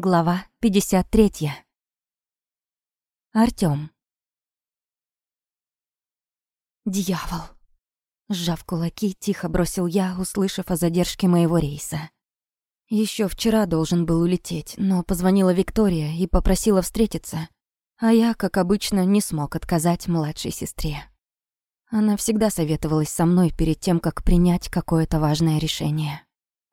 Глава 53. Артём. Дьявол. Сжав кулаки, тихо бросил я, услышав о задержке моего рейса. Еще вчера должен был улететь, но позвонила Виктория и попросила встретиться, а я, как обычно, не смог отказать младшей сестре. Она всегда советовалась со мной перед тем, как принять какое-то важное решение.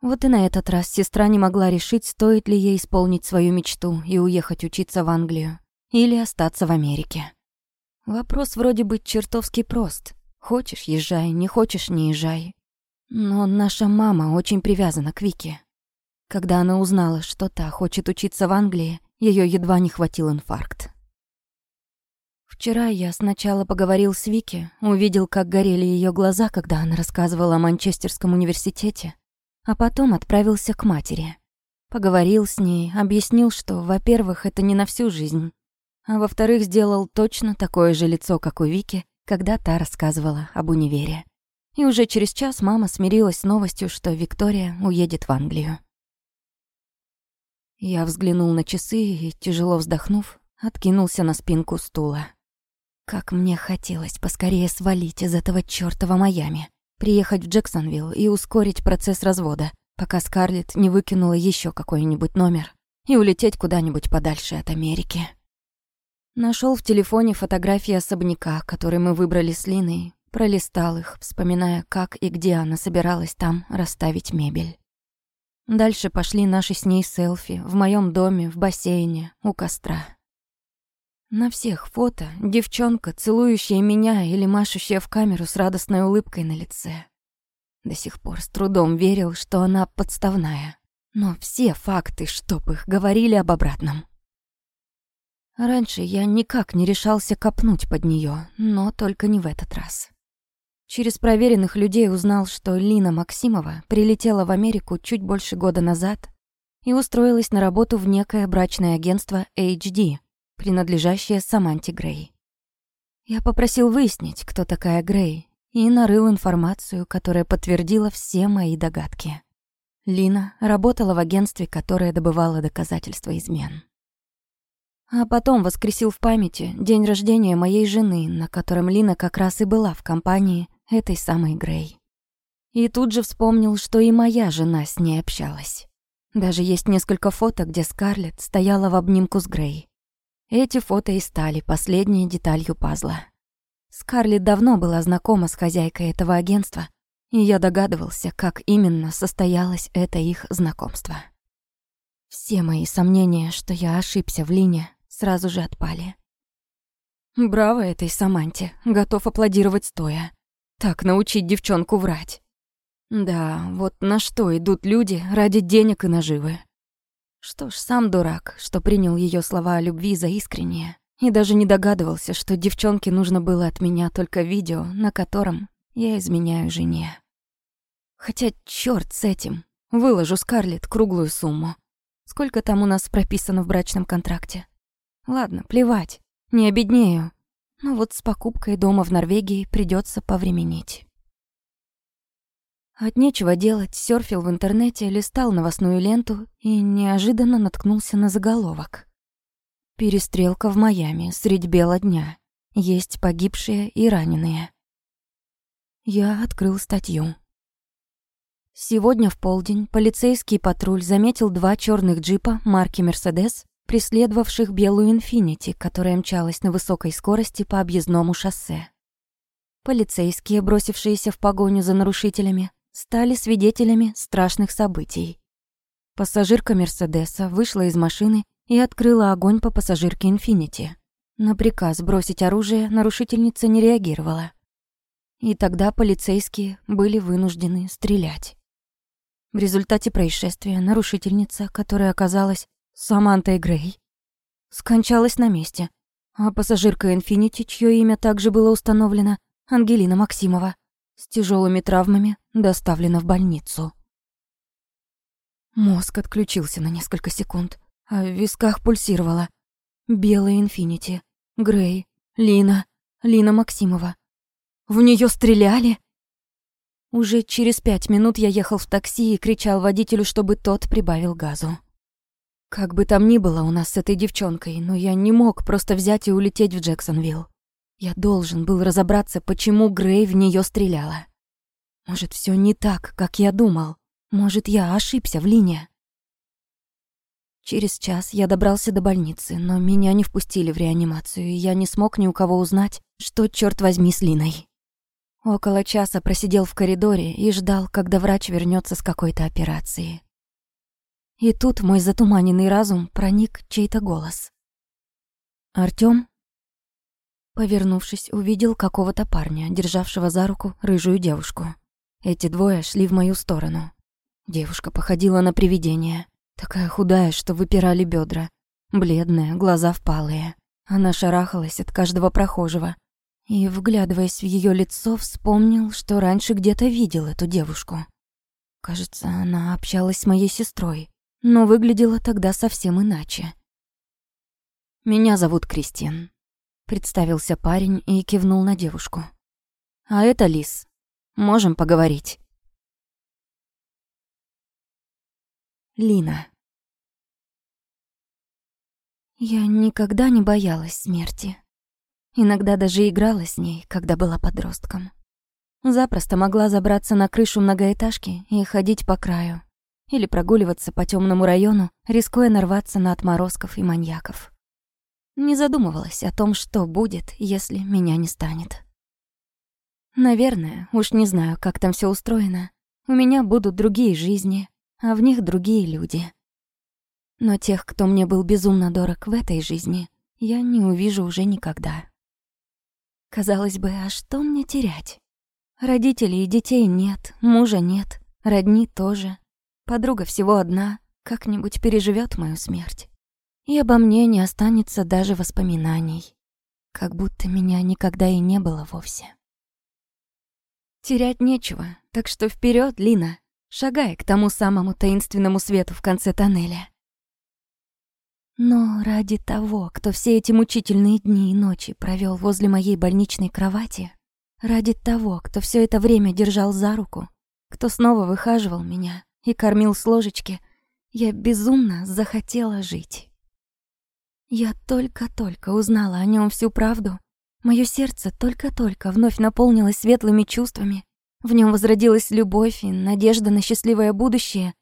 Вот и на этот раз сестра не могла решить, стоит ли ей исполнить свою мечту и уехать учиться в Англию или остаться в Америке. Вопрос вроде бы чертовски прост. Хочешь — езжай, не хочешь — не езжай. Но наша мама очень привязана к Вике. Когда она узнала, что та хочет учиться в Англии, ее едва не хватил инфаркт. Вчера я сначала поговорил с Вики, увидел, как горели ее глаза, когда она рассказывала о Манчестерском университете, а потом отправился к матери. Поговорил с ней, объяснил, что, во-первых, это не на всю жизнь, а во-вторых, сделал точно такое же лицо, как у Вики, когда та рассказывала об универе. И уже через час мама смирилась с новостью, что Виктория уедет в Англию. Я взглянул на часы и, тяжело вздохнув, откинулся на спинку стула. Как мне хотелось поскорее свалить из этого чёртова Майами приехать в Джексонвилл и ускорить процесс развода, пока Скарлетт не выкинула еще какой-нибудь номер и улететь куда-нибудь подальше от Америки. Нашел в телефоне фотографии особняка, который мы выбрали с Линой, пролистал их, вспоминая, как и где она собиралась там расставить мебель. Дальше пошли наши с ней селфи в моем доме, в бассейне, у костра. На всех фото девчонка, целующая меня или машущая в камеру с радостной улыбкой на лице. До сих пор с трудом верил, что она подставная. Но все факты, чтоб их, говорили об обратном. Раньше я никак не решался копнуть под нее, но только не в этот раз. Через проверенных людей узнал, что Лина Максимова прилетела в Америку чуть больше года назад и устроилась на работу в некое брачное агентство HD, принадлежащее Саманте Грей. Я попросил выяснить, кто такая Грей, и нарыл информацию, которая подтвердила все мои догадки. Лина работала в агентстве, которое добывало доказательства измен. А потом воскресил в памяти день рождения моей жены, на котором Лина как раз и была в компании этой самой Грей. И тут же вспомнил, что и моя жена с ней общалась. Даже есть несколько фото, где Скарлетт стояла в обнимку с Грей. Эти фото и стали последней деталью пазла. Скарлетт давно была знакома с хозяйкой этого агентства, и я догадывался, как именно состоялось это их знакомство. Все мои сомнения, что я ошибся в Лине, сразу же отпали. Браво этой Саманте, готов аплодировать стоя. Так научить девчонку врать. Да, вот на что идут люди ради денег и наживы. Что ж, сам дурак, что принял ее слова о любви за искреннее, и даже не догадывался, что девчонке нужно было от меня только видео, на котором я изменяю жене. Хотя черт с этим, выложу Скарлетт круглую сумму. Сколько там у нас прописано в брачном контракте? Ладно, плевать, не обеднею. Но вот с покупкой дома в Норвегии придется повременить. От нечего делать, серфил в интернете, листал новостную ленту и неожиданно наткнулся на заголовок. «Перестрелка в Майами средь бела дня. Есть погибшие и раненые». Я открыл статью. Сегодня в полдень полицейский патруль заметил два черных джипа марки «Мерседес», преследовавших белую «Инфинити», которая мчалась на высокой скорости по объездному шоссе. Полицейские, бросившиеся в погоню за нарушителями, стали свидетелями страшных событий. Пассажирка Мерседеса вышла из машины и открыла огонь по пассажирке Инфинити. На приказ бросить оружие нарушительница не реагировала. И тогда полицейские были вынуждены стрелять. В результате происшествия нарушительница, которая оказалась Самантой Грей, скончалась на месте, а пассажирка Инфинити, чье имя также было установлено, Ангелина Максимова, с тяжелыми травмами доставлена в больницу. Мозг отключился на несколько секунд, а в висках пульсировало. Белая инфинити, Грей, Лина, Лина Максимова. В нее стреляли? Уже через пять минут я ехал в такси и кричал водителю, чтобы тот прибавил газу. Как бы там ни было у нас с этой девчонкой, но я не мог просто взять и улететь в Джексонвилл. Я должен был разобраться, почему Грей в нее стреляла. Может, все не так, как я думал. Может, я ошибся в линии. Через час я добрался до больницы, но меня не впустили в реанимацию, и я не смог ни у кого узнать, что, черт возьми, с Линой. Около часа просидел в коридоре и ждал, когда врач вернется с какой-то операции. И тут мой затуманенный разум проник чей-то голос. «Артём?» Повернувшись, увидел какого-то парня, державшего за руку рыжую девушку. Эти двое шли в мою сторону. Девушка походила на привидение. Такая худая, что выпирали бедра, бледная, глаза впалые. Она шарахалась от каждого прохожего. И, вглядываясь в ее лицо, вспомнил, что раньше где-то видел эту девушку. Кажется, она общалась с моей сестрой, но выглядела тогда совсем иначе. «Меня зовут Кристин», — представился парень и кивнул на девушку. «А это Лис. Можем поговорить». Лина. Я никогда не боялась смерти. Иногда даже играла с ней, когда была подростком. Запросто могла забраться на крышу многоэтажки и ходить по краю. Или прогуливаться по темному району, рискуя нарваться на отморозков и маньяков. Не задумывалась о том, что будет, если меня не станет. Наверное, уж не знаю, как там все устроено. У меня будут другие жизни, а в них другие люди. Но тех, кто мне был безумно дорог в этой жизни, я не увижу уже никогда. Казалось бы, а что мне терять? Родителей и детей нет, мужа нет, родни тоже. Подруга всего одна, как-нибудь переживет мою смерть. И обо мне не останется даже воспоминаний. Как будто меня никогда и не было вовсе. Терять нечего, так что вперед, Лина, шагая к тому самому таинственному свету в конце тоннеля. Но ради того, кто все эти мучительные дни и ночи провел возле моей больничной кровати, ради того, кто все это время держал за руку, кто снова выхаживал меня и кормил с ложечки, я безумно захотела жить. Я только-только узнала о нем всю правду. Мое сердце только-только вновь наполнилось светлыми чувствами, в нем возродилась любовь и надежда на счастливое будущее.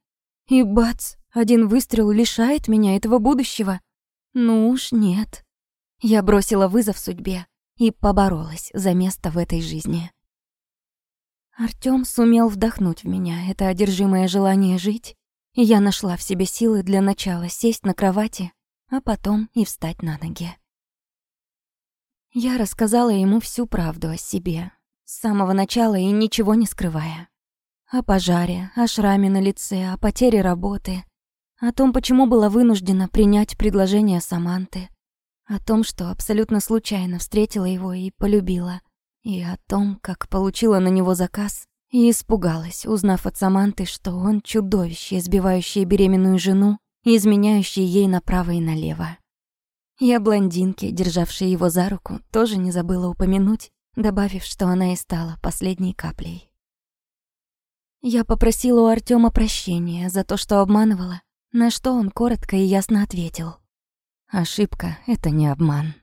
И бац, один выстрел лишает меня этого будущего. Ну уж нет. Я бросила вызов судьбе и поборолась за место в этой жизни. Артём сумел вдохнуть в меня это одержимое желание жить, и я нашла в себе силы для начала сесть на кровати, а потом и встать на ноги. Я рассказала ему всю правду о себе, с самого начала и ничего не скрывая. О пожаре, о шраме на лице, о потере работы, о том, почему была вынуждена принять предложение Саманты, о том, что абсолютно случайно встретила его и полюбила, и о том, как получила на него заказ и испугалась, узнав от Саманты, что он чудовище, избивающее беременную жену и изменяющий ей направо и налево. Я блондинке, державшей его за руку, тоже не забыла упомянуть, добавив, что она и стала последней каплей. Я попросила у Артёма прощения за то, что обманывала, на что он коротко и ясно ответил. Ошибка — это не обман.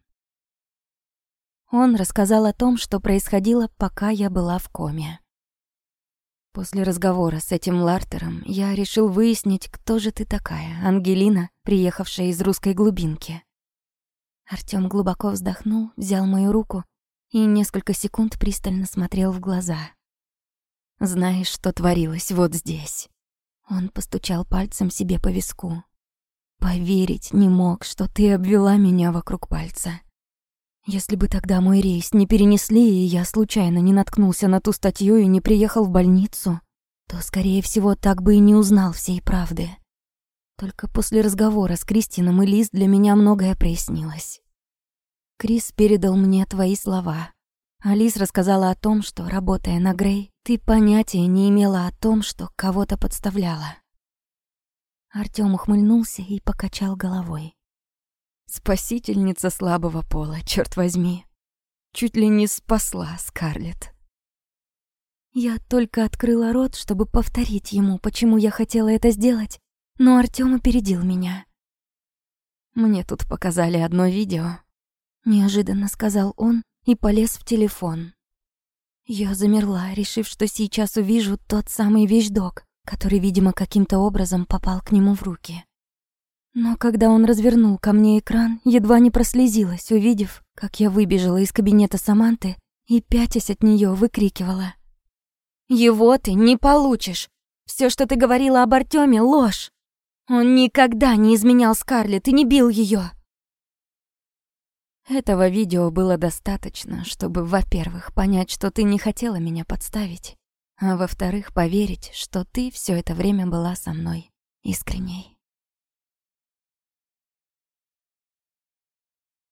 Он рассказал о том, что происходило, пока я была в коме. После разговора с этим Лартером я решил выяснить, кто же ты такая, Ангелина, приехавшая из русской глубинки. Артём глубоко вздохнул, взял мою руку и несколько секунд пристально смотрел в глаза. «Знаешь, что творилось вот здесь?» Он постучал пальцем себе по виску. «Поверить не мог, что ты обвела меня вокруг пальца. Если бы тогда мой рейс не перенесли, и я случайно не наткнулся на ту статью и не приехал в больницу, то, скорее всего, так бы и не узнал всей правды. Только после разговора с Кристином и Лиз для меня многое прояснилось. Крис передал мне твои слова. Алис рассказала о том, что, работая на Грей, ты понятия не имела о том, что кого-то подставляла. Артём ухмыльнулся и покачал головой. Спасительница слабого пола, черт возьми. Чуть ли не спасла Скарлетт. Я только открыла рот, чтобы повторить ему, почему я хотела это сделать, но Артём опередил меня. Мне тут показали одно видео. Неожиданно сказал он и полез в телефон. Я замерла, решив, что сейчас увижу тот самый вещдок, который, видимо, каким-то образом попал к нему в руки. Но когда он развернул ко мне экран, едва не прослезилась, увидев, как я выбежала из кабинета Саманты и, пятясь от нее, выкрикивала. «Его ты не получишь! Все, что ты говорила об Артеме, ложь! Он никогда не изменял Скарлетт и не бил ее. Этого видео было достаточно, чтобы, во-первых, понять, что ты не хотела меня подставить, а во-вторых, поверить, что ты все это время была со мной искренней.